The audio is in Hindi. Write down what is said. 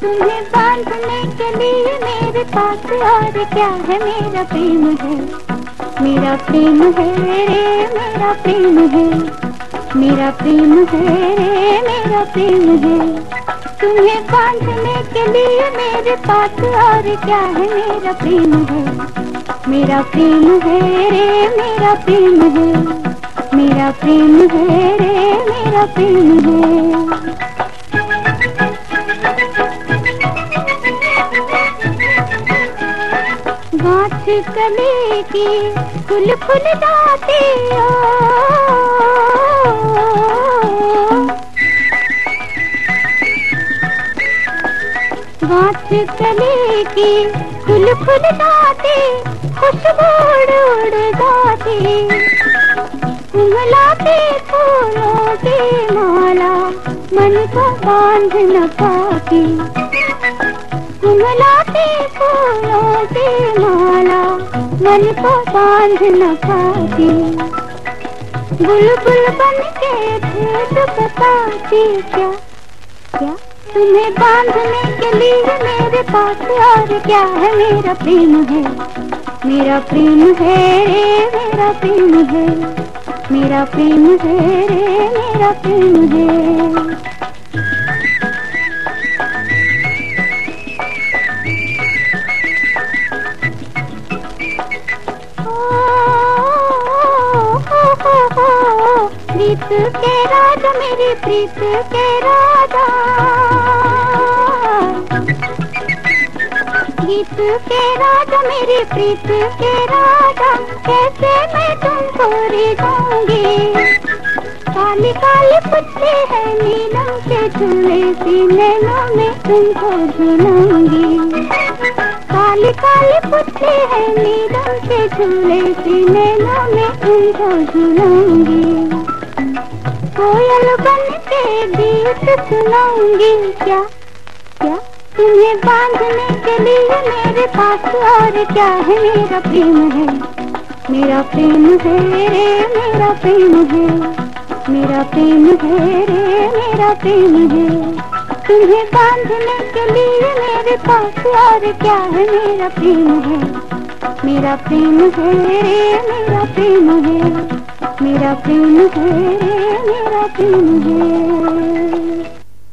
तुम्हें बांधने के लिए मेरे पास और क्या है? मेरा प्रेम है। मेरा प्रेम है रे, मेरा प्रेम है। मेरा प्रेम है रे, मेरा प्रेम है। तुम्हें बांधने के लिए मेरे पास और क्या है? मेरा प्रेम है। मेरा प्रेम है रे, मेरा प्रेम है। मेरा प्रेम है रे, मेरा प्रेम है। गाछ कले की फुल फुल जाते गाछ कले की फुल फुल जाते, खुशबू उड़ जाती। की माला मन को बाँध न पाती कुमलाते फूलों से माला मन को बाँध न पाती बुलबुल बन के भेद बताती क्या? क्या तुम्हें बांधने के लिए मेरे पास और क्या है? मेरा प्रेम है, मेरा प्रेम है, मेरा प्रेम है। मेरा प्रेम है रे, मेरा प्रेम है प्रीत के राजा, मेरी प्रीत के राजा। गीत के राजा, मेरी प्रीत के राजा। कैसे तुमको जाऊँगी काली काली पुतली है नीलम के झूले सीने में तुमको झूलूँगी काली काली पुतली है नीलम के झूले सीने में तुमको झूलूँगी कोयल बन के गीत सुनाऊँगी। क्या क्या? तुम्हें बांधने के लिए मेरे पास और क्या है? मेरा प्रेम है। मेरा प्रेम है रे, मेरा प्रेम है। मेरा प्रेम है रे, मेरा प्रेम है। तुम्हें बांधने के लिए मेरे पास और क्या है? मेरा प्रेम है। मेरा प्रेम है रे, मेरा प्रेम है। मेरा प्रेम है रे, मेरा प्रेम है।